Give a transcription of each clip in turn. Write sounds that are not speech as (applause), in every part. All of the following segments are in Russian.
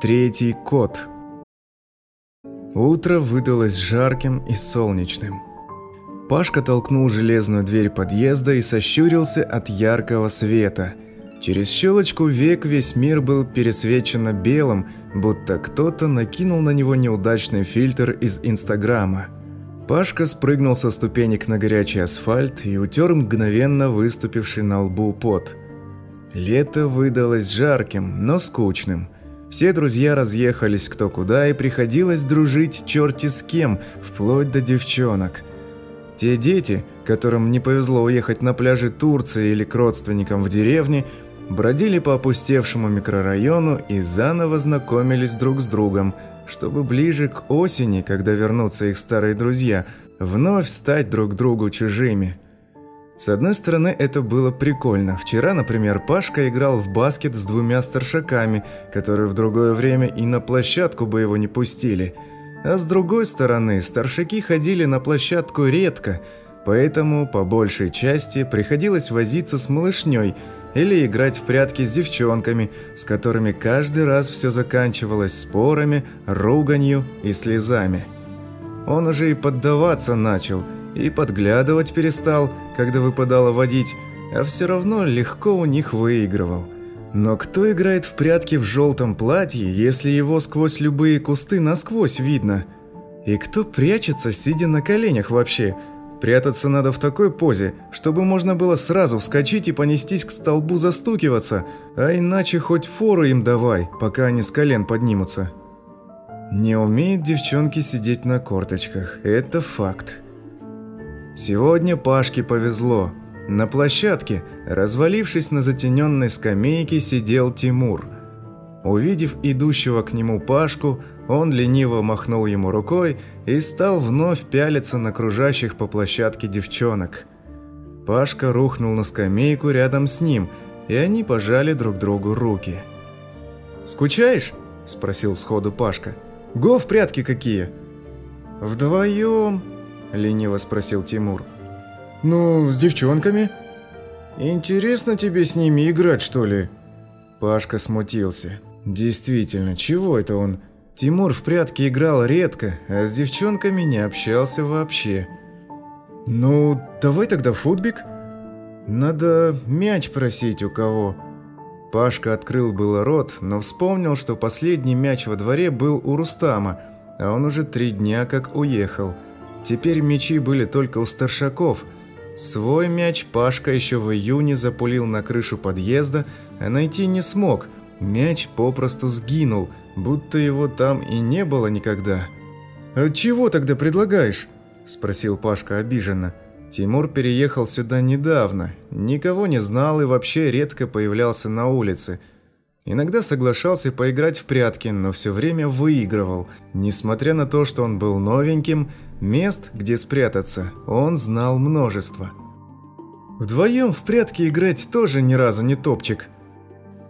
Третий кот. Утро выдалось жарким и солнечным. Пашка толкнул железную дверь подъезда и сощурился от яркого света. Через щелочку век весь мир был пересвечено белым, будто кто-то накинул на него неудачный фильтр из Инстаграма. Пашка спрыгнул со ступенек на горячий асфальт и утер мгновенно выступивший на лбу пот. Лето выдалось жарким, но скучным – все друзья разъехались кто куда, и приходилось дружить черти с кем, вплоть до девчонок. Те дети, которым не повезло уехать на пляжи Турции или к родственникам в деревне, бродили по опустевшему микрорайону и заново знакомились друг с другом, чтобы ближе к осени, когда вернутся их старые друзья, вновь стать друг другу чужими – с одной стороны, это было прикольно. Вчера, например, Пашка играл в баскет с двумя старшаками, которые в другое время и на площадку бы его не пустили. А с другой стороны, старшаки ходили на площадку редко, поэтому, по большей части, приходилось возиться с малышней или играть в прятки с девчонками, с которыми каждый раз все заканчивалось спорами, руганью и слезами. Он уже и поддаваться начал – и подглядывать перестал, когда выпадало водить, а все равно легко у них выигрывал. Но кто играет в прятки в желтом платье, если его сквозь любые кусты насквозь видно? И кто прячется, сидя на коленях вообще? Прятаться надо в такой позе, чтобы можно было сразу вскочить и понестись к столбу застукиваться, а иначе хоть фору им давай, пока они с колен поднимутся. Не умеют девчонки сидеть на корточках, это факт. Сегодня Пашке повезло. На площадке, развалившись на затененной скамейке, сидел Тимур. Увидев идущего к нему Пашку, он лениво махнул ему рукой и стал вновь пялиться на кружащих по площадке девчонок. Пашка рухнул на скамейку рядом с ним, и они пожали друг другу руки. «Скучаешь?» – спросил сходу Пашка. «Го в прятки какие?» «Вдвоем», – лениво спросил Тимур. «Ну, с девчонками?» «Интересно тебе с ними играть, что ли?» Пашка смутился. «Действительно, чего это он? Тимур в прятки играл редко, а с девчонками не общался вообще». «Ну, давай тогда футбик?» «Надо мяч просить у кого». Пашка открыл было рот, но вспомнил, что последний мяч во дворе был у Рустама, а он уже три дня как уехал – Теперь мячи были только у старшаков. Свой мяч Пашка еще в июне запулил на крышу подъезда, а найти не смог. Мяч попросту сгинул, будто его там и не было никогда. «А чего тогда предлагаешь?» – спросил Пашка обиженно. Тимур переехал сюда недавно, никого не знал и вообще редко появлялся на улице. Иногда соглашался поиграть в прятки, но все время выигрывал. Несмотря на то, что он был новеньким, Мест, где спрятаться, он знал множество. Вдвоем в прятки играть тоже ни разу не топчик.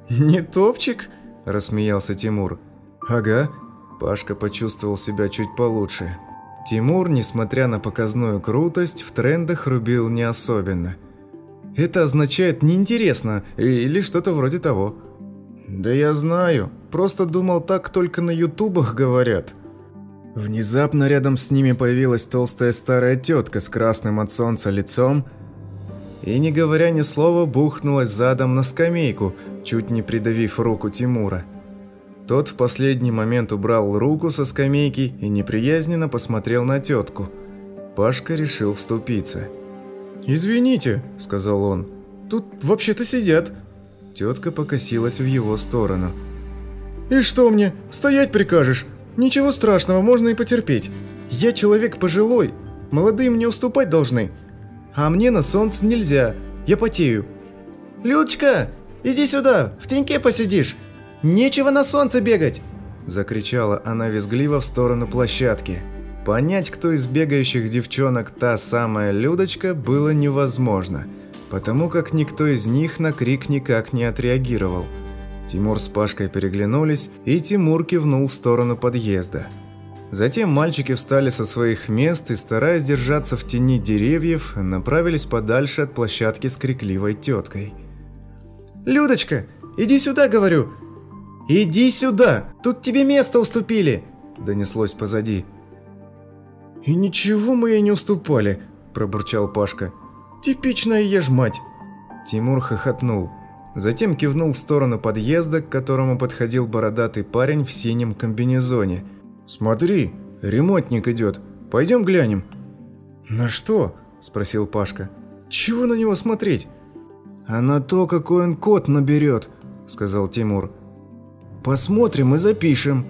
«Не топчик?» – рассмеялся Тимур. «Ага». Пашка почувствовал себя чуть получше. Тимур, несмотря на показную крутость, в трендах рубил не особенно. Это означает «неинтересно» или что-то вроде того. «Да я знаю. Просто думал, так только на ютубах говорят». Внезапно рядом с ними появилась толстая старая тетка с красным от солнца лицом и, не говоря ни слова, бухнулась задом на скамейку, чуть не придавив руку Тимура. Тот в последний момент убрал руку со скамейки и неприязненно посмотрел на тетку. Пашка решил вступиться. «Извините», – сказал он, – «тут вообще-то сидят». Тетка покосилась в его сторону. «И что мне, стоять прикажешь? Ничего страшного, можно и потерпеть. Я человек пожилой, молодые мне уступать должны. А мне на солнце нельзя, я потею. «Людочка, иди сюда, в теньке посидишь. Нечего на солнце бегать!» Закричала она визгливо в сторону площадки. Понять, кто из бегающих девчонок та самая Людочка, было невозможно, потому как никто из них на крик никак не отреагировал. Тимур с Пашкой переглянулись, и Тимур кивнул в сторону подъезда. Затем мальчики встали со своих мест и, стараясь держаться в тени деревьев, направились подальше от площадки с крикливой теткой. «Людочка, иди сюда, говорю! «Иди сюда! Тут тебе место уступили!» – донеслось позади. «И ничего мы ей не уступали», – пробурчал Пашка. «Типичная ешь мать!» Тимур хохотнул. Затем кивнул в сторону подъезда, к которому подходил бородатый парень в синем комбинезоне. «Смотри, ремонтник идет. Пойдем глянем». «На что?» – спросил Пашка. «Чего на него смотреть?» «А на то, какой он код наберет», – сказал Тимур. «Посмотрим и запишем».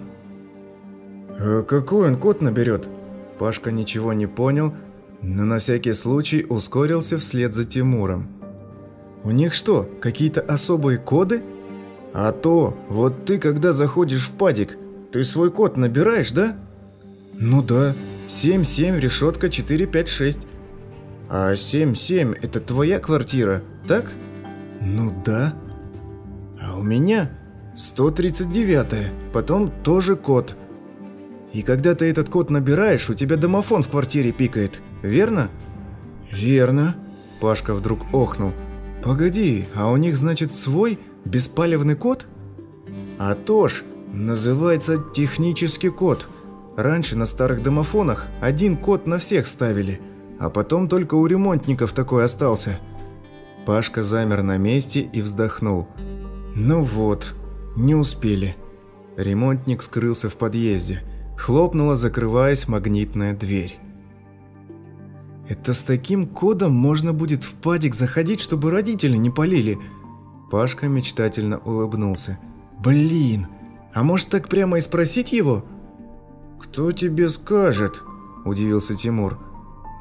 «А какой он код наберет?» Пашка ничего не понял, но на всякий случай ускорился вслед за Тимуром. «У них что, какие-то особые коды?» «А то, вот ты когда заходишь в падик, ты свой код набираешь, да?» «Ну да, 77 решетка 456. А 77 это твоя квартира, так?» «Ну да». «А у меня 139, потом тоже код. И когда ты этот код набираешь, у тебя домофон в квартире пикает, верно?» «Верно», – Пашка вдруг охнул. «Погоди, а у них, значит, свой беспалевный код?» «А то ж, называется технический код. Раньше на старых домофонах один код на всех ставили, а потом только у ремонтников такой остался». Пашка замер на месте и вздохнул. «Ну вот, не успели». Ремонтник скрылся в подъезде. Хлопнула, закрываясь магнитная дверь. «Это с таким кодом можно будет в падик заходить, чтобы родители не полили?» Пашка мечтательно улыбнулся. «Блин, а может так прямо и спросить его?» «Кто тебе скажет?» – удивился Тимур.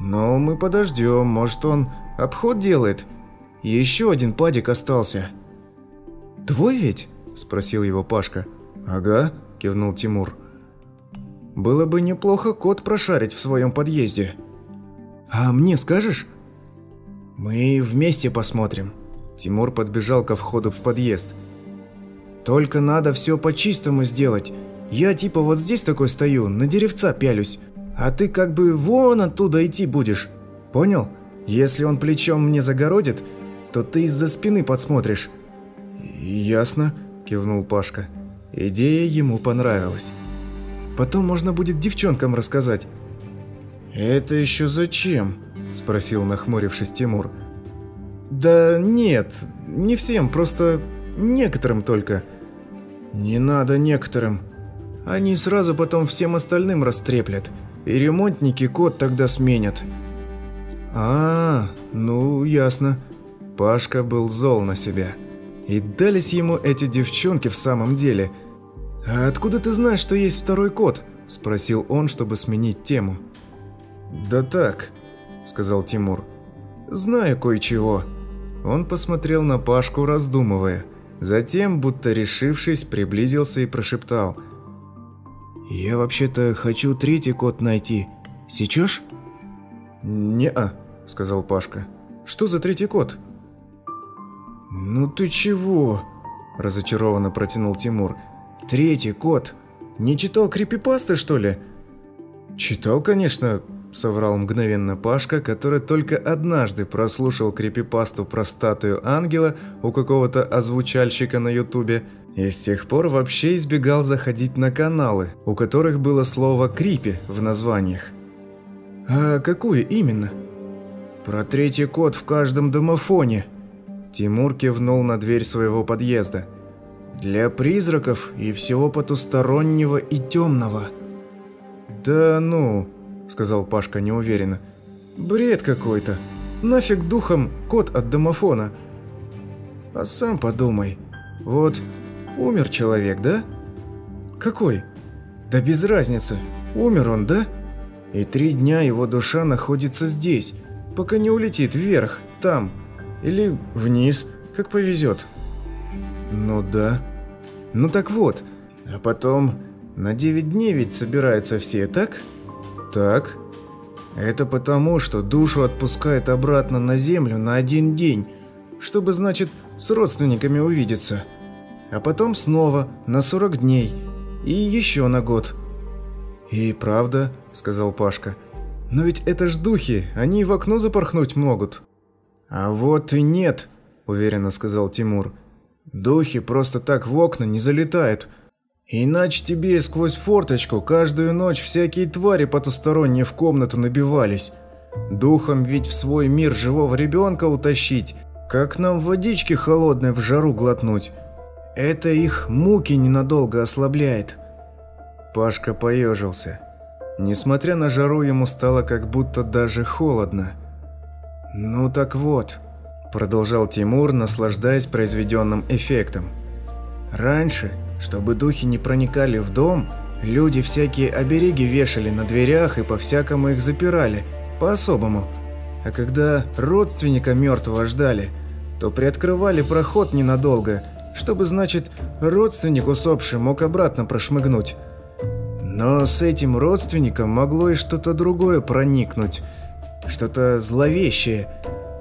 «Но мы подождем, может он обход делает? Еще один падик остался». «Твой ведь?» – спросил его Пашка. «Ага», – кивнул Тимур. «Было бы неплохо код прошарить в своем подъезде». «А мне скажешь?» «Мы вместе посмотрим». Тимур подбежал ко входу в подъезд. «Только надо все по-чистому сделать. Я типа вот здесь такой стою, на деревца пялюсь, а ты как бы вон оттуда идти будешь. Понял? Если он плечом мне загородит, то ты из-за спины подсмотришь». «Ясно», – кивнул Пашка. Идея ему понравилась. «Потом можно будет девчонкам рассказать». «Это еще зачем?» – спросил, нахмурившись Тимур. «Да нет, не всем, просто некоторым только». «Не надо некоторым. Они сразу потом всем остальным растреплят, и ремонтники код тогда сменят». «А, ну, ясно». Пашка был зол на себя. И дались ему эти девчонки в самом деле. «А откуда ты знаешь, что есть второй код?» – спросил он, чтобы сменить тему. «Да так», – сказал Тимур. «Знаю кое-чего». Он посмотрел на Пашку, раздумывая. Затем, будто решившись, приблизился и прошептал. «Я вообще-то хочу третий код найти. Сечешь?» «Не-а», – сказал Пашка. «Что за третий код?» «Ну ты чего?» – разочарованно протянул Тимур. «Третий код. Не читал крипипасты, что ли?» «Читал, конечно», – соврал мгновенно Пашка, который только однажды прослушал крипипасту про статую ангела у какого-то озвучальщика на ютубе и с тех пор вообще избегал заходить на каналы, у которых было слово «крипи» в названиях. «А какую именно?» «Про третий код в каждом домофоне», Тимур кивнул на дверь своего подъезда. «Для призраков и всего потустороннего и темного». «Да ну», — сказал Пашка неуверенно. «Бред какой-то. Нафиг духом код от домофона». «А сам подумай. Вот умер человек, да?» «Какой?» «Да без разницы. Умер он, да?» И три дня его душа находится здесь, пока не улетит вверх, там, или вниз, как повезет. Ну да. Ну так вот. А потом на 9 дней ведь собираются все, так? Так. Это потому, что душу отпускает обратно на землю на один день, чтобы, значит, с родственниками увидеться. А потом снова на 40 дней и еще на год. «И правда», — сказал Пашка, — «но ведь это ж духи, они в окно запорхнуть могут». «А вот и нет», – уверенно сказал Тимур. Духи просто так в окна не залетают. Иначе тебе сквозь форточку каждую ночь всякие твари потусторонние в комнату набивались. Духом ведь в свой мир живого ребенка утащить, как нам водички холодной в жару глотнуть. Это их муки ненадолго ослабляет. Пашка поежился. Несмотря на жару, ему стало как будто даже холодно. «Ну так вот», – продолжал Тимур, наслаждаясь произведенным эффектом. «Раньше, чтобы духи не проникали в дом, люди всякие обереги вешали на дверях и по-всякому их запирали, по-особому. А когда родственника мертвого ждали, то приоткрывали проход ненадолго, чтобы, значит, родственник усопший мог обратно прошмыгнуть. Но с этим родственником могло и что-то другое проникнуть. Что-то зловещее,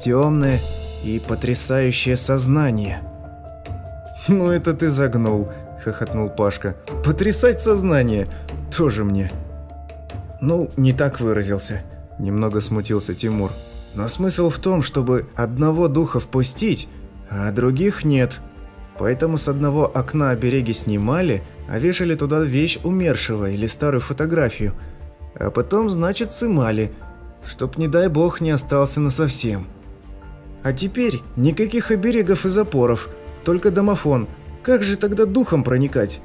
темное и потрясающее сознание. «Ну это ты загнул», — хохотнул Пашка. «Потрясать сознание! Тоже мне». «Ну, не так выразился», — немного смутился Тимур. «Но смысл в том, чтобы одного духа впустить, а других нет. Поэтому с одного окна обереги снимали, а вешали туда вещь умершего или старую фотографию. А потом, значит, сымали, чтоб, не дай бог, не остался насовсем. А теперь никаких оберегов и запоров, только домофон. Как же тогда духом проникать?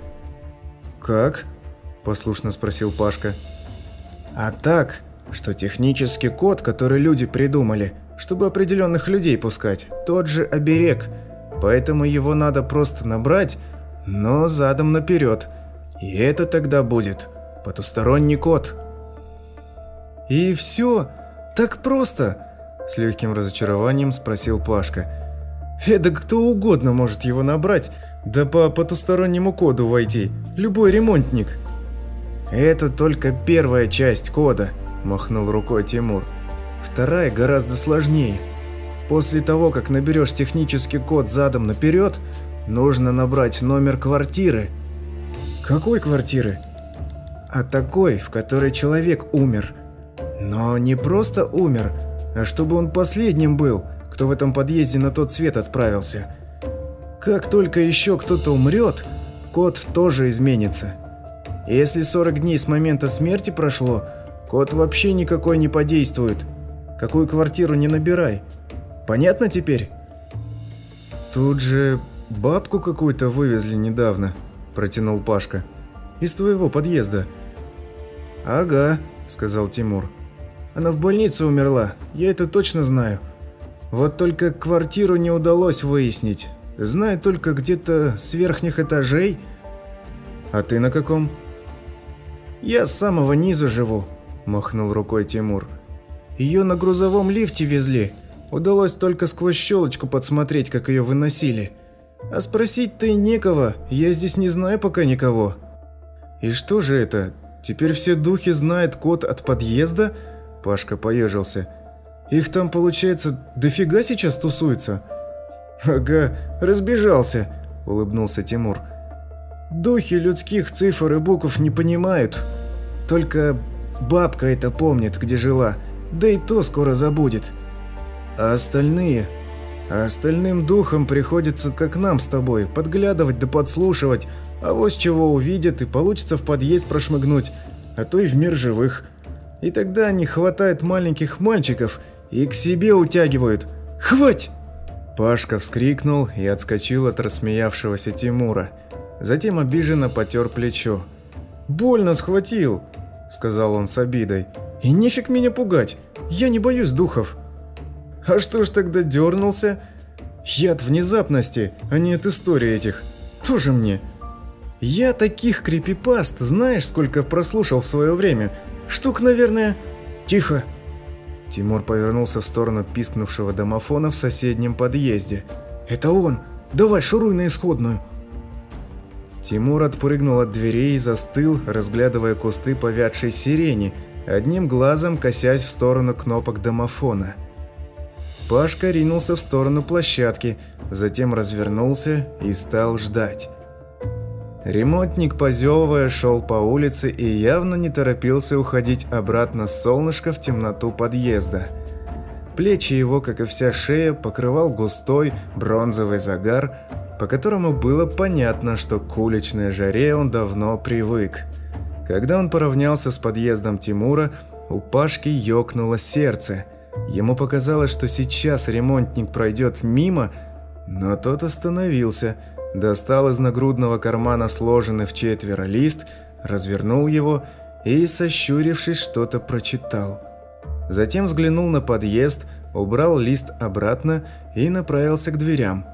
«Как?» – послушно спросил Пашка. «А так, что технический код, который люди придумали, чтобы определенных людей пускать, тот же оберег, поэтому его надо просто набрать – но задом наперед. И это тогда будет потусторонний код. «И все? Так просто?» – с легким разочарованием спросил Пашка. «Это кто угодно может его набрать, да по потустороннему коду войти, любой ремонтник». «Это только первая часть кода», – махнул рукой Тимур. «Вторая гораздо сложнее. После того, как наберешь технический код задом наперед, Нужно набрать номер квартиры. Какой квартиры? А такой, в которой человек умер. Но не просто умер, а чтобы он последним был, кто в этом подъезде на тот свет отправился. Как только еще кто-то умрет, код тоже изменится. Если 40 дней с момента смерти прошло, код вообще никакой не подействует. Какую квартиру не набирай. Понятно теперь? Тут же «Бабку какую-то вывезли недавно», – протянул Пашка. «Из твоего подъезда». «Ага», – сказал Тимур. «Она в больнице умерла, я это точно знаю. Вот только квартиру не удалось выяснить. Знаю только где-то с верхних этажей». «А ты на каком?» «Я с самого низу живу», – махнул рукой Тимур. «Ее на грузовом лифте везли. Удалось только сквозь щелочку подсмотреть, как ее выносили». А спросить-то и некого, я здесь не знаю пока никого. И что же это? Теперь все духи знают код от подъезда? Пашка поежился. Их там, получается, дофига сейчас тусуется? Ага, разбежался, улыбнулся Тимур. Духи людских цифр и букв не понимают. Только бабка это помнит, где жила, да и то скоро забудет. А остальные а остальным духам приходится, как нам с тобой, подглядывать да подслушивать, а вот с чего увидят и получится в подъезд прошмыгнуть, а то и в мир живых. И тогда не хватает маленьких мальчиков и к себе утягивают. Хвать! Пашка вскрикнул и отскочил от рассмеявшегося Тимура. Затем обиженно потер плечо. «Больно схватил», — сказал он с обидой. «И нефиг меня пугать, я не боюсь духов». А что ж тогда дернулся? Я от внезапности, а не от истории этих. Тоже мне. Я таких крипипаст, знаешь, сколько прослушал в свое время? Штук, наверное... Тихо! Тимур повернулся в сторону пискнувшего домофона в соседнем подъезде. «Это он! Давай, шуруй на исходную!» Тимур отпрыгнул от дверей и застыл, разглядывая кусты повядшей сирени, одним глазом косясь в сторону кнопок домофона. Пашка ринулся в сторону площадки, затем развернулся и стал ждать. Ремонтник, позевывая, шел по улице и явно не торопился уходить обратно с солнышка в темноту подъезда. Плечи его, как и вся шея, покрывал густой бронзовый загар, по которому было понятно, что к уличной жаре он давно привык. Когда он поравнялся с подъездом Тимура, у Пашки ёкнуло сердце. Ему показалось, что сейчас ремонтник пройдет мимо, но тот остановился, достал из нагрудного кармана сложенный в четверо лист, развернул его и, сощурившись, что-то прочитал. Затем взглянул на подъезд, убрал лист обратно и направился к дверям.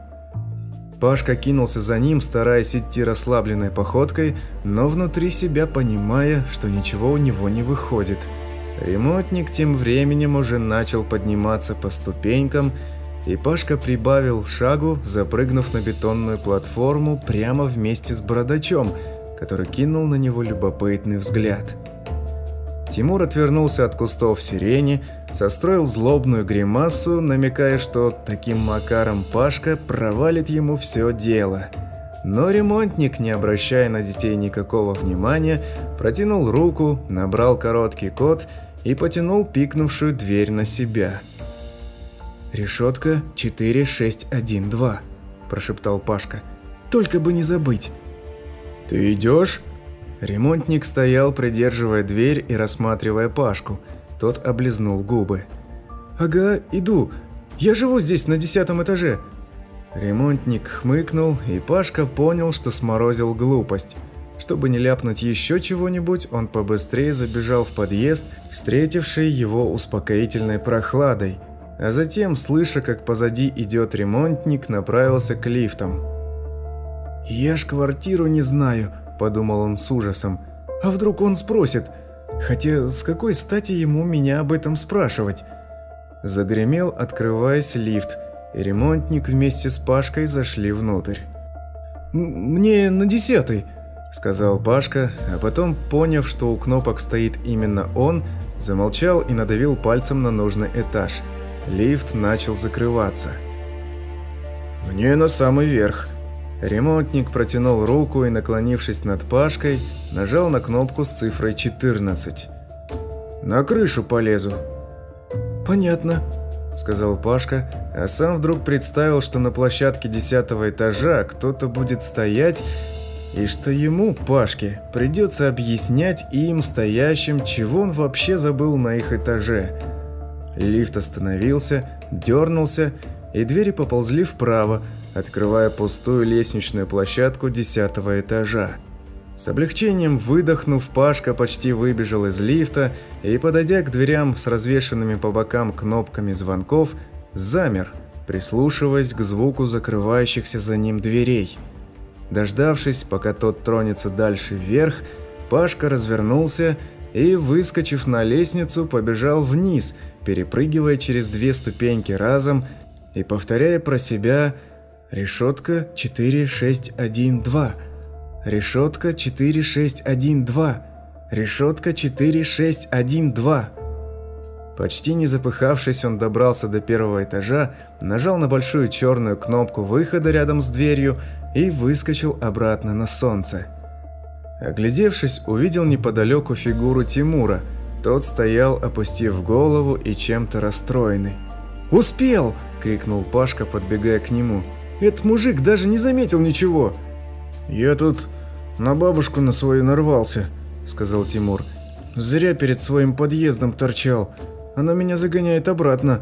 Пашка кинулся за ним, стараясь идти расслабленной походкой, но внутри себя понимая, что ничего у него не выходит. Ремонтник тем временем уже начал подниматься по ступенькам, и Пашка прибавил шагу, запрыгнув на бетонную платформу прямо вместе с бородачом, который кинул на него любопытный взгляд. Тимур отвернулся от кустов сирени, состроил злобную гримасу, намекая, что таким макаром Пашка провалит ему все дело. Но ремонтник, не обращая на детей никакого внимания, протянул руку, набрал короткий код и потянул пикнувшую дверь на себя. «Решетка 4612», – прошептал Пашка. «Только бы не забыть». «Ты идешь?» Ремонтник стоял, придерживая дверь и рассматривая Пашку. Тот облизнул губы. «Ага, иду. Я живу здесь на десятом этаже». Ремонтник хмыкнул, и Пашка понял, что сморозил глупость. Чтобы не ляпнуть еще чего-нибудь, он побыстрее забежал в подъезд, встретивший его успокоительной прохладой, а затем, слыша, как позади идет ремонтник, направился к лифтам. «Я ж квартиру не знаю», – подумал он с ужасом. «А вдруг он спросит? Хотя с какой стати ему меня об этом спрашивать?» Загремел, открываясь лифт, и ремонтник вместе с Пашкой зашли внутрь. «Мне на десятый», – сказал Пашка, а потом, поняв, что у кнопок стоит именно он, замолчал и надавил пальцем на нужный этаж. Лифт начал закрываться. «Мне на самый верх», Ремонтник протянул руку и, наклонившись над Пашкой, нажал на кнопку с цифрой 14. «На крышу полезу». «Понятно», – сказал Пашка, а сам вдруг представил, что на площадке десятого этажа кто-то будет стоять, и что ему, Пашке, придется объяснять им, стоящим, чего он вообще забыл на их этаже. Лифт остановился, дернулся, и двери поползли вправо, открывая пустую лестничную площадку десятого этажа. С облегчением выдохнув, Пашка почти выбежал из лифта и, подойдя к дверям с развешенными по бокам кнопками звонков, замер, прислушиваясь к звуку закрывающихся за ним дверей. Дождавшись, пока тот тронется дальше вверх, Пашка развернулся и, выскочив на лестницу, побежал вниз, перепрыгивая через две ступеньки разом и повторяя про себя Решетка 4612. Решетка 4612. Решетка 4612. Почти не запыхавшись, он добрался до первого этажа, нажал на большую черную кнопку выхода рядом с дверью и выскочил обратно на солнце. Оглядевшись, увидел неподалеку фигуру Тимура. Тот стоял, опустив голову и чем-то расстроенный. «Успел!» – крикнул Пашка, подбегая к нему. Этот мужик даже не заметил ничего. Я тут на бабушку на свою нарвался, сказал Тимур. Зря перед своим подъездом торчал. Она меня загоняет обратно.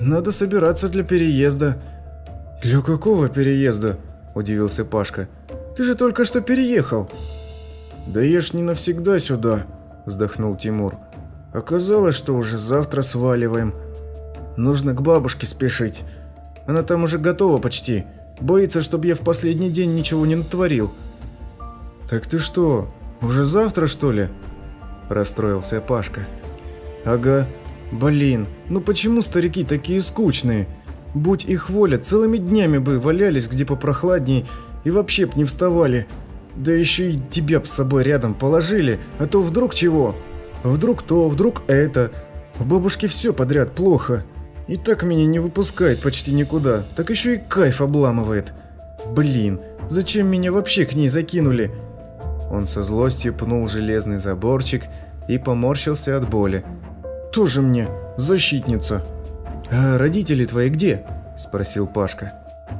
Надо собираться для переезда. Для какого переезда? удивился Пашка. Ты же только что переехал. Да ж не навсегда сюда, вздохнул Тимур. Оказалось, что уже завтра сваливаем. Нужно к бабушке спешить. Она там уже готова почти. Боится, чтобы я в последний день ничего не натворил. Так ты что, уже завтра, что ли? Расстроился Пашка. Ага. Блин, ну почему старики такие скучные? Будь их воля, целыми днями бы валялись где попрохладней и вообще б не вставали. Да еще и тебя с собой рядом положили, а то вдруг чего? Вдруг то, вдруг это. У бабушки все подряд плохо. И так меня не выпускает почти никуда, так еще и кайф обламывает. Блин, зачем меня вообще к ней закинули? Он со злостью пнул железный заборчик и поморщился от боли. Тоже мне защитница. А родители твои где? спросил Пашка.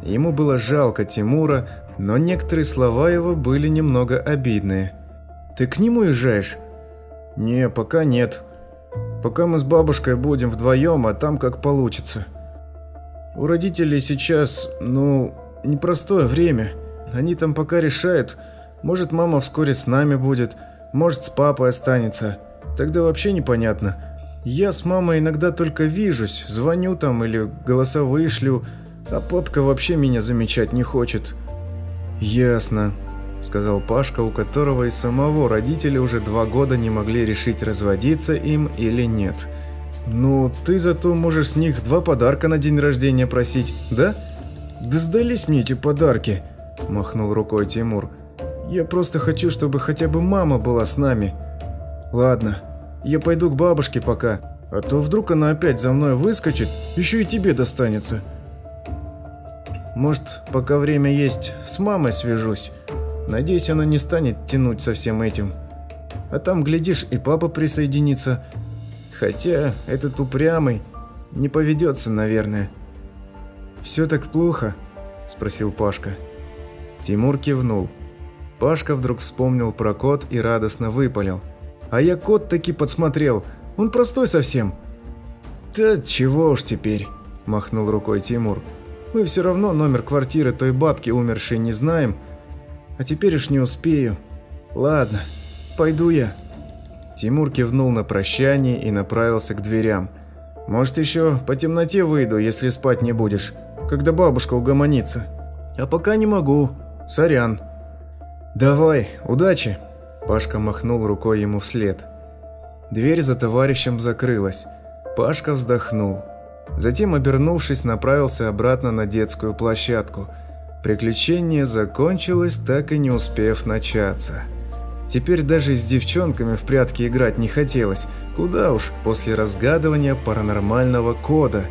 Ему было жалко Тимура, но некоторые слова его были немного обидные. «Ты к нему уезжаешь?» «Не, пока нет. Пока мы с бабушкой будем вдвоем, а там как получится. У родителей сейчас, ну, непростое время. Они там пока решают, может мама вскоре с нами будет, может с папой останется. Тогда вообще непонятно. Я с мамой иногда только вижусь, звоню там или голосовые шлю, а папка вообще меня замечать не хочет. Ясно, сказал Пашка, у которого и самого родители уже два года не могли решить, разводиться им или нет. «Ну, ты зато можешь с них два подарка на день рождения просить, да?» «Да сдались мне эти подарки», – махнул рукой Тимур. «Я просто хочу, чтобы хотя бы мама была с нами». «Ладно, я пойду к бабушке пока, а то вдруг она опять за мной выскочит, еще и тебе достанется». «Может, пока время есть, с мамой свяжусь. Надеюсь, она не станет тянуть со всем этим. А там, глядишь, и папа присоединится. Хотя этот упрямый не поведется, наверное». «Все так плохо?» – спросил Пашка. Тимур кивнул. Пашка вдруг вспомнил про кот и радостно выпалил. «А я кот таки подсмотрел, он простой совсем». «Да чего уж теперь», – махнул рукой Тимур. «Мы все равно номер квартиры той бабки умершей не знаем, а теперь уж не успею. Ладно, пойду я». Тимур кивнул на прощание и направился к дверям. «Может, еще по темноте выйду, если спать не будешь, когда бабушка угомонится. А пока не могу. Сорян». «Давай, удачи!» Пашка махнул рукой ему вслед. Дверь за товарищем закрылась. Пашка вздохнул. Затем, обернувшись, направился обратно на детскую площадку. Приключение закончилось, так и не успев начаться. Теперь даже с девчонками в прятки играть не хотелось. Куда уж после разгадывания паранормального кода.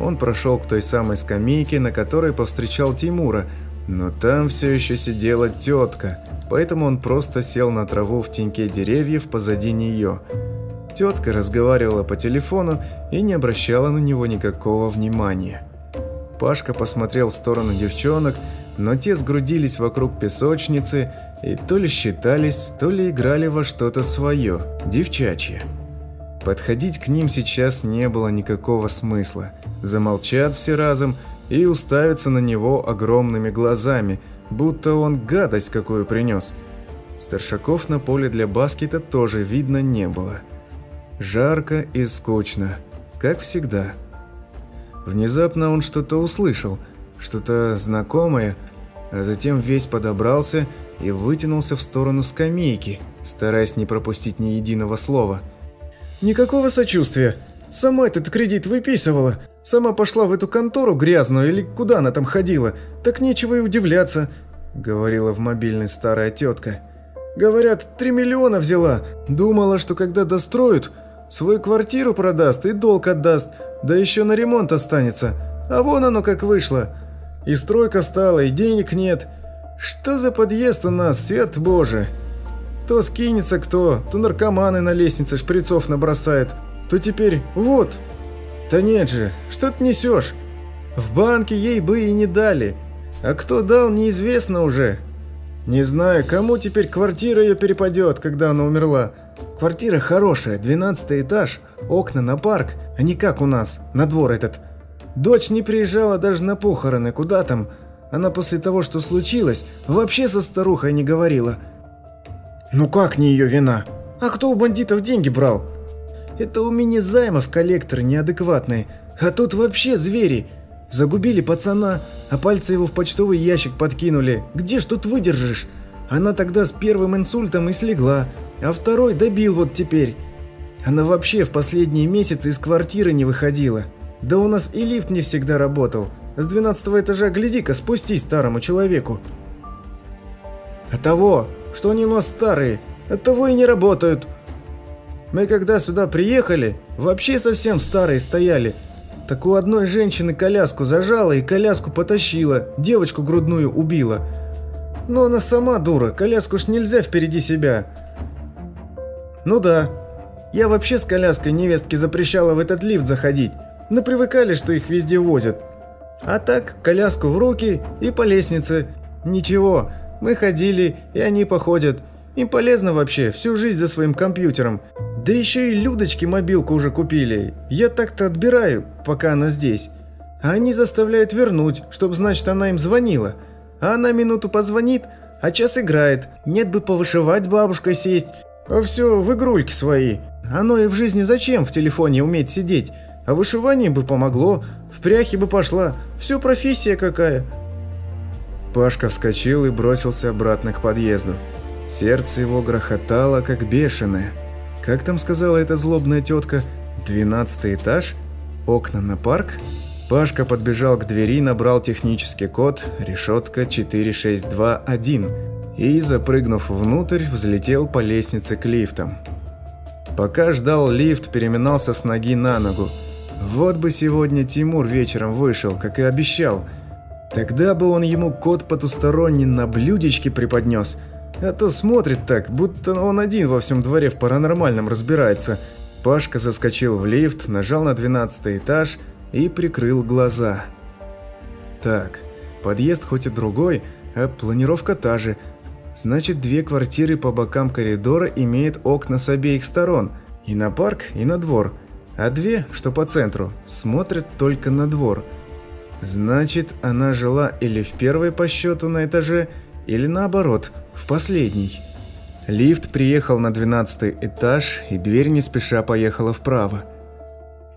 Он прошел к той самой скамейке, на которой повстречал Тимура, но там все еще сидела тетка, поэтому он просто сел на траву в теньке деревьев позади нее. Тетка разговаривала по телефону и не обращала на него никакого внимания. Пашка посмотрел в сторону девчонок, но те сгрудились вокруг песочницы и то ли считались, то ли играли во что-то свое, девчачье. Подходить к ним сейчас не было никакого смысла. Замолчат все разом и уставятся на него огромными глазами, будто он гадость какую принес. Старшаков на поле для баскета тоже видно не было. Жарко и скучно, как всегда. Внезапно он что-то услышал, что-то знакомое, а затем весь подобрался и вытянулся в сторону скамейки, стараясь не пропустить ни единого слова. «Никакого сочувствия. Сама этот кредит выписывала. Сама пошла в эту контору грязную или куда она там ходила. Так нечего и удивляться», — говорила в мобильной старая тетка. «Говорят, три миллиона взяла. Думала, что когда достроят, свою квартиру продаст и долг отдаст, да еще на ремонт останется. А вон оно как вышло. И стройка стала, и денег нет. Что за подъезд у нас, свет боже? То скинется кто, то наркоманы на лестнице шприцов набросает, то теперь вот. Да нет же, что ты несешь? В банке ей бы и не дали. А кто дал, неизвестно уже. Не знаю, кому теперь квартира ее перепадет, когда она умерла. Квартира хорошая, 12 этаж, окна на парк, а не как у нас, на двор этот. Дочь не приезжала даже на похороны, куда там. Она после того, что случилось, вообще со старухой не говорила. Ну как не ее вина? А кто у бандитов деньги брал? Это у меня займов коллекторы неадекватные, а тут вообще звери. Загубили пацана, а пальцы его в почтовый ящик подкинули. Где ж тут выдержишь? Она тогда с первым инсультом и слегла, а второй добил вот теперь. Она вообще в последние месяцы из квартиры не выходила. Да у нас и лифт не всегда работал. С 12 этажа гляди-ка, спустись старому человеку. А того, что они у нас старые, от того и не работают. Мы когда сюда приехали, вообще совсем старые стояли. Так у одной женщины коляску зажала и коляску потащила, девочку грудную убила. Но она сама дура, коляску ж нельзя впереди себя. Ну да, я вообще с коляской невестки запрещала в этот лифт заходить. Напривыкали, что их везде возят. А так, коляску в руки и по лестнице. Ничего, мы ходили, и они походят. Им полезно вообще, всю жизнь за своим компьютером. Да еще и Людочке мобилку уже купили. Я так-то отбираю, пока она здесь. А они заставляют вернуть, чтобы, значит, она им звонила. А она минуту позвонит, а час играет. Нет бы повышивать бабушкой сесть. Все в игрульки свои. Оно и в жизни зачем в телефоне уметь сидеть? А вышивание бы помогло, в пряхе бы пошла. Все профессия какая. Пашка вскочил и бросился обратно к подъезду. Сердце его грохотало, как бешеное. Как там сказала эта злобная тетка? Двенадцатый этаж? Окна на парк? Пашка подбежал к двери, набрал технический код «Решетка 4621» и, запрыгнув внутрь, взлетел по лестнице к лифтам. Пока ждал лифт, переминался с ноги на ногу. Вот бы сегодня Тимур вечером вышел, как и обещал. Тогда бы он ему код потусторонний на блюдечке преподнес. А то смотрит так, будто он один во всем дворе в паранормальном разбирается. Пашка заскочил в лифт, нажал на 12 этаж – и прикрыл глаза. Так, подъезд хоть и другой, а планировка та же. Значит, две квартиры по бокам коридора имеют окна с обеих сторон, и на парк, и на двор. А две, что по центру, смотрят только на двор. Значит, она жила или в первой по счету на этаже, или наоборот, в последней. Лифт приехал на 12 этаж, и дверь не спеша поехала вправо.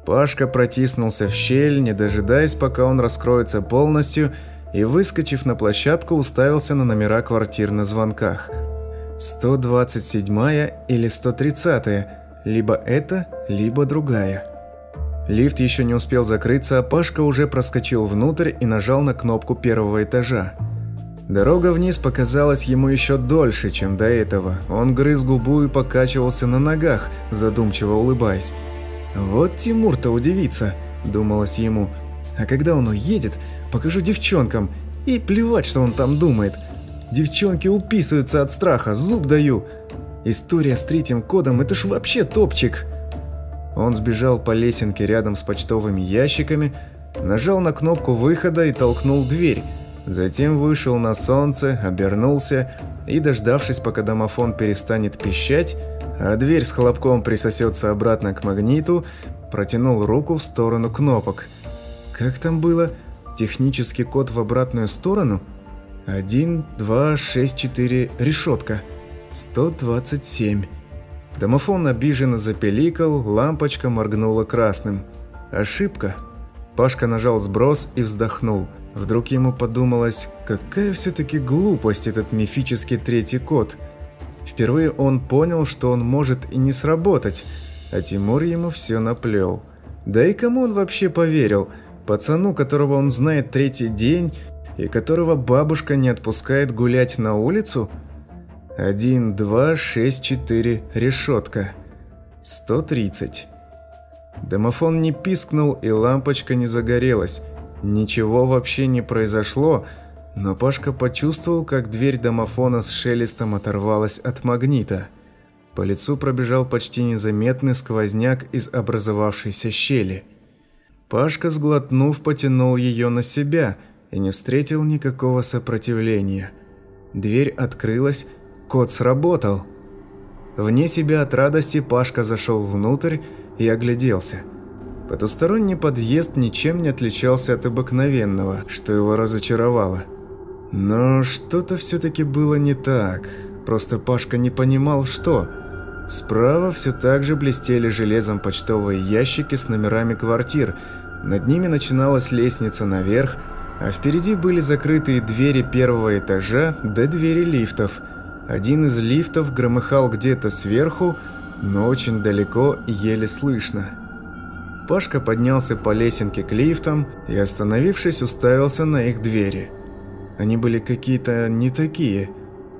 Пашка протиснулся в щель, не дожидаясь, пока он раскроется полностью, и, выскочив на площадку, уставился на номера квартир на звонках. 127 или 130 -я. либо это, либо другая. Лифт еще не успел закрыться, а Пашка уже проскочил внутрь и нажал на кнопку первого этажа. Дорога вниз показалась ему еще дольше, чем до этого. Он грыз губу и покачивался на ногах, задумчиво улыбаясь. «Вот Тимур-то удивится», – думалось ему. «А когда он уедет, покажу девчонкам, и плевать, что он там думает. Девчонки уписываются от страха, зуб даю. История с третьим кодом – это ж вообще топчик». Он сбежал по лесенке рядом с почтовыми ящиками, нажал на кнопку выхода и толкнул дверь. Затем вышел на солнце, обернулся и, дождавшись, пока домофон перестанет пищать, а дверь с хлопком присосется обратно к магниту, протянул руку в сторону кнопок. Как там было? Технический код в обратную сторону? 1, 2, 6, 4, решетка. 127. Домофон обиженно запеликал, лампочка моргнула красным. Ошибка. Пашка нажал сброс и вздохнул. Вдруг ему подумалось, какая все-таки глупость этот мифический третий код – Впервые он понял, что он может и не сработать, а Тимур ему все наплел. Да и кому он вообще поверил? Пацану, которого он знает третий день, и которого бабушка не отпускает гулять на улицу? Один, два, шесть, четыре, решетка. Сто тридцать. Домофон не пискнул и лампочка не загорелась. Ничего вообще не произошло, но Пашка почувствовал, как дверь домофона с шелестом оторвалась от магнита. По лицу пробежал почти незаметный сквозняк из образовавшейся щели. Пашка, сглотнув, потянул ее на себя и не встретил никакого сопротивления. Дверь открылась, код сработал. Вне себя от радости Пашка зашел внутрь и огляделся. Потусторонний подъезд ничем не отличался от обыкновенного, что его разочаровало. Но что-то все-таки было не так. Просто Пашка не понимал, что. Справа все так же блестели железом почтовые ящики с номерами квартир. Над ними начиналась лестница наверх, а впереди были закрытые двери первого этажа до двери лифтов. Один из лифтов громыхал где-то сверху, но очень далеко и еле слышно. Пашка поднялся по лесенке к лифтам и, остановившись, уставился на их двери – они были какие-то не такие,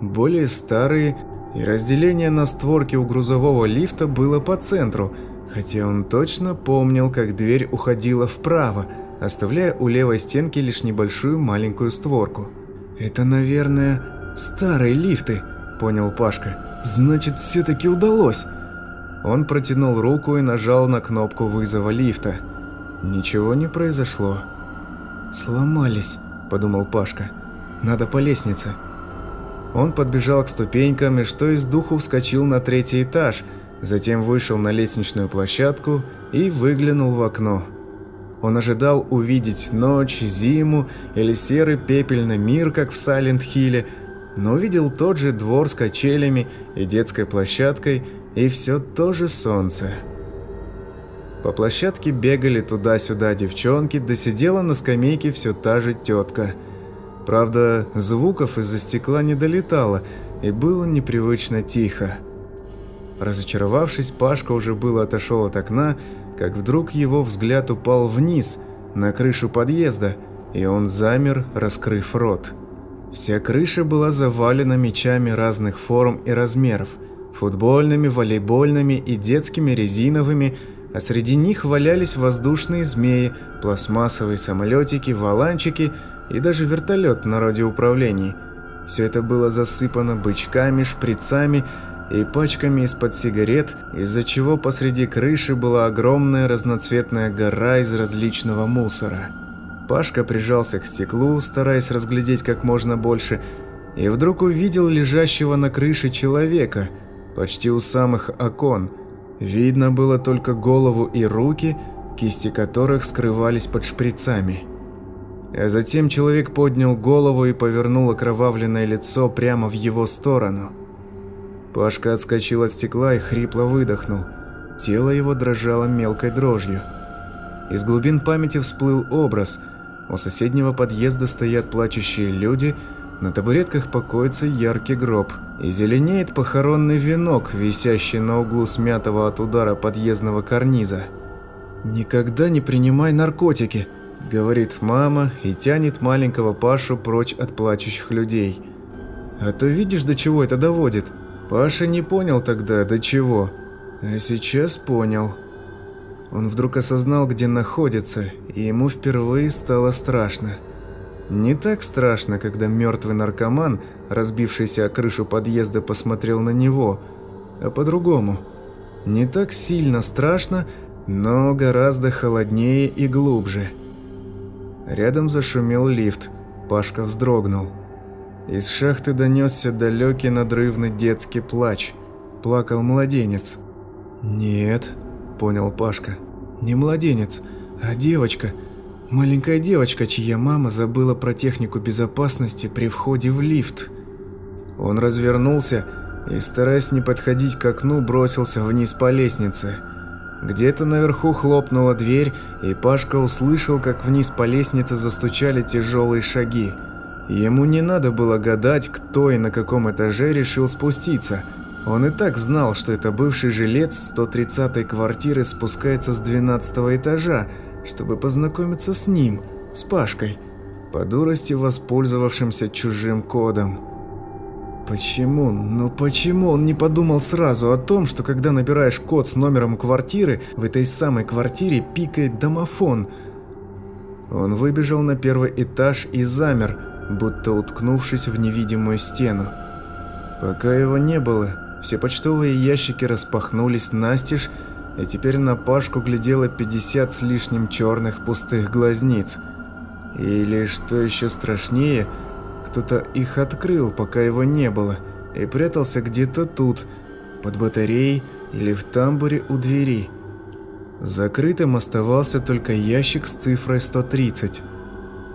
более старые, и разделение на створке у грузового лифта было по центру, хотя он точно помнил, как дверь уходила вправо, оставляя у левой стенки лишь небольшую маленькую створку. «Это, наверное, старые лифты», – понял Пашка. «Значит, все-таки удалось». Он протянул руку и нажал на кнопку вызова лифта. Ничего не произошло. «Сломались», – подумал Пашка. «Надо по лестнице». Он подбежал к ступенькам и что из духу вскочил на третий этаж, затем вышел на лестничную площадку и выглянул в окно. Он ожидал увидеть ночь, зиму или серый пепельный мир, как в Сайлент-Хилле, но увидел тот же двор с качелями и детской площадкой, и все то же солнце. По площадке бегали туда-сюда девчонки, досидела на скамейке все та же тетка. Правда, звуков из-за стекла не долетало, и было непривычно тихо. Разочаровавшись, Пашка уже было отошел от окна, как вдруг его взгляд упал вниз, на крышу подъезда, и он замер, раскрыв рот. Вся крыша была завалена мячами разных форм и размеров – футбольными, волейбольными и детскими резиновыми – а среди них валялись воздушные змеи, пластмассовые самолетики, валанчики и даже вертолет на радиоуправлении. Все это было засыпано бычками, шприцами и пачками из-под сигарет, из-за чего посреди крыши была огромная разноцветная гора из различного мусора. Пашка прижался к стеклу, стараясь разглядеть как можно больше, и вдруг увидел лежащего на крыше человека, почти у самых окон – Видно было только голову и руки, кисти которых скрывались под шприцами. А затем человек поднял голову и повернул окровавленное лицо прямо в его сторону. Пашка отскочил от стекла и хрипло выдохнул. Тело его дрожало мелкой дрожью. Из глубин памяти всплыл образ. У соседнего подъезда стоят плачущие люди – на табуретках покоится яркий гроб, и зеленеет похоронный венок, висящий на углу смятого от удара подъездного карниза. «Никогда не принимай наркотики», – говорит мама и тянет маленького Пашу прочь от плачущих людей. «А то видишь, до чего это доводит?» Паша не понял тогда, до чего, а сейчас понял. Он вдруг осознал, где находится, и ему впервые стало страшно. Не так страшно, когда мертвый наркоман, разбившийся о крышу подъезда, посмотрел на него, а по-другому. Не так сильно страшно, но гораздо холоднее и глубже. Рядом зашумел лифт. Пашка вздрогнул. Из шахты донесся далекий надрывный детский плач. Плакал младенец. «Нет», — понял Пашка, — «не младенец, а девочка». Маленькая девочка, чья мама забыла про технику безопасности при входе в лифт. Он развернулся и, стараясь не подходить к окну, бросился вниз по лестнице. Где-то наверху хлопнула дверь, и Пашка услышал, как вниз по лестнице застучали тяжелые шаги. Ему не надо было гадать, кто и на каком этаже решил спуститься. Он и так знал, что это бывший жилец 130-й квартиры спускается с 12 этажа, чтобы познакомиться с ним, с Пашкой, по дурости воспользовавшимся чужим кодом. Почему, ну почему он не подумал сразу о том, что когда набираешь код с номером квартиры, в этой самой квартире пикает домофон? Он выбежал на первый этаж и замер, будто уткнувшись в невидимую стену. Пока его не было, все почтовые ящики распахнулись настежь, и теперь на Пашку глядело 50 с лишним черных пустых глазниц. Или, что еще страшнее, кто-то их открыл, пока его не было, и прятался где-то тут, под батареей или в тамбуре у двери. Закрытым оставался только ящик с цифрой 130.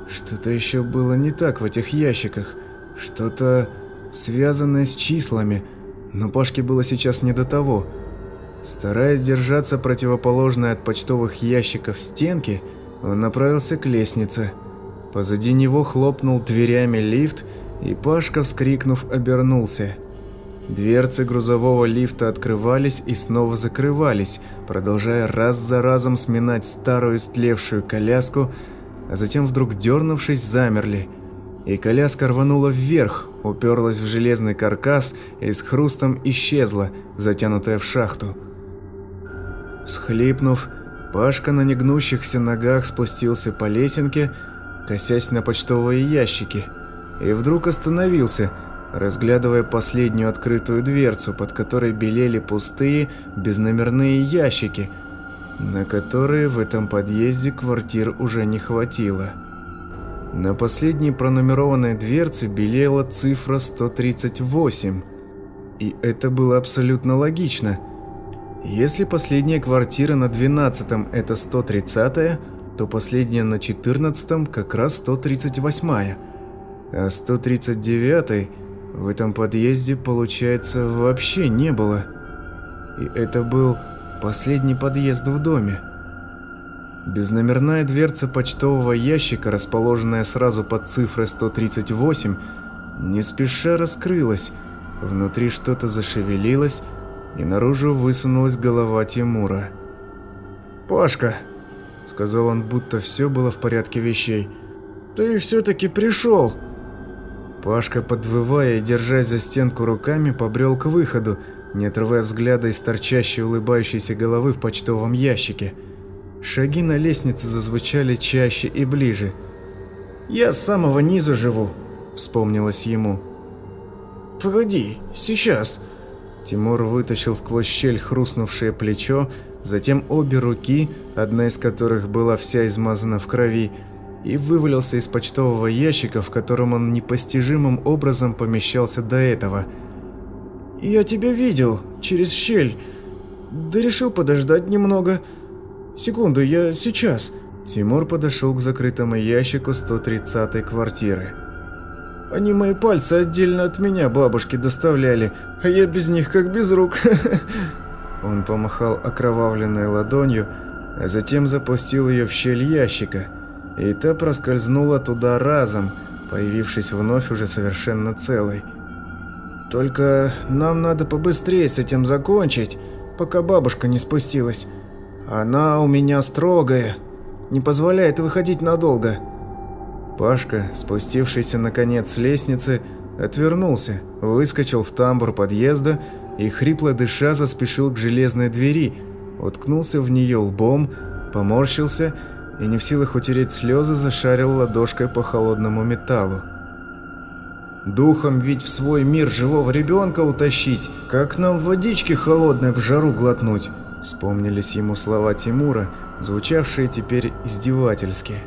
Что-то еще было не так в этих ящиках, что-то связанное с числами, но Пашке было сейчас не до того – Стараясь держаться противоположной от почтовых ящиков стенки, он направился к лестнице. Позади него хлопнул дверями лифт, и Пашка, вскрикнув, обернулся. Дверцы грузового лифта открывались и снова закрывались, продолжая раз за разом сминать старую истлевшую коляску, а затем вдруг дернувшись, замерли. И коляска рванула вверх, уперлась в железный каркас и с хрустом исчезла, затянутая в шахту. Схлипнув, Пашка на негнущихся ногах спустился по лесенке, косясь на почтовые ящики, и вдруг остановился, разглядывая последнюю открытую дверцу, под которой белели пустые безномерные ящики, на которые в этом подъезде квартир уже не хватило. На последней пронумерованной дверце белела цифра 138. И это было абсолютно логично. Если последняя квартира на 12-м это 130-я, то последняя на 14-м как раз 138-я. А 139-й в этом подъезде, получается, вообще не было. И это был последний подъезд в доме. Безномерная дверца почтового ящика, расположенная сразу под цифрой 138, не спеша раскрылась. Внутри что-то зашевелилось, и наружу высунулась голова Тимура. «Пашка!» – сказал он, будто все было в порядке вещей. «Ты все-таки пришел!» Пашка, подвывая и держась за стенку руками, побрел к выходу, не отрывая взгляда из торчащей улыбающейся головы в почтовом ящике. Шаги на лестнице зазвучали чаще и ближе. «Я с самого низу живу», – вспомнилось ему. «Погоди, сейчас», Тимур вытащил сквозь щель хрустнувшее плечо, затем обе руки, одна из которых была вся измазана в крови, и вывалился из почтового ящика, в котором он непостижимым образом помещался до этого. «Я тебя видел, через щель. Да решил подождать немного. Секунду, я сейчас». Тимур подошел к закрытому ящику 130-й квартиры. Они мои пальцы отдельно от меня бабушке доставляли, а я без них как без рук. (laughs) Он помахал окровавленной ладонью, а затем запустил ее в щель ящика, и та проскользнула туда разом, появившись вновь уже совершенно целой. «Только нам надо побыстрее с этим закончить, пока бабушка не спустилась. Она у меня строгая, не позволяет выходить надолго». Пашка, спустившийся наконец с лестницы, отвернулся, выскочил в тамбур подъезда и, хрипло дыша, заспешил к железной двери, уткнулся в нее лбом, поморщился и, не в силах утереть слезы, зашарил ладошкой по холодному металлу. Духом ведь в свой мир живого ребенка утащить, как нам водички холодной в жару глотнуть, вспомнились ему слова Тимура, звучавшие теперь издевательски.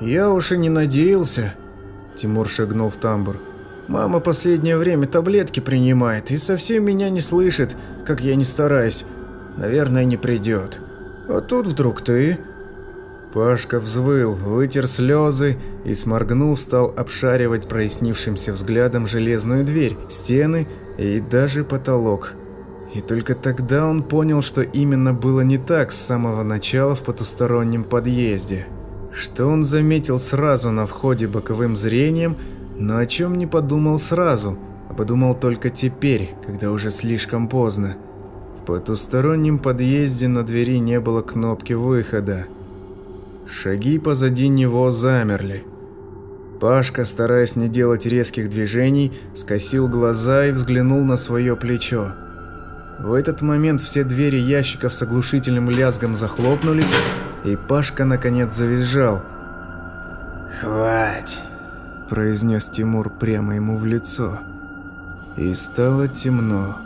«Я уж и не надеялся», – Тимур шагнул в тамбур. «Мама последнее время таблетки принимает и совсем меня не слышит, как я не стараюсь. Наверное, не придет. А тут вдруг ты...» Пашка взвыл, вытер слезы и, сморгнув, стал обшаривать прояснившимся взглядом железную дверь, стены и даже потолок. И только тогда он понял, что именно было не так с самого начала в потустороннем подъезде что он заметил сразу на входе боковым зрением, но о чем не подумал сразу, а подумал только теперь, когда уже слишком поздно. В потустороннем подъезде на двери не было кнопки выхода. Шаги позади него замерли. Пашка, стараясь не делать резких движений, скосил глаза и взглянул на свое плечо. В этот момент все двери ящиков с оглушительным лязгом захлопнулись, и Пашка наконец завизжал. «Хвать!» – произнес Тимур прямо ему в лицо. И стало темно.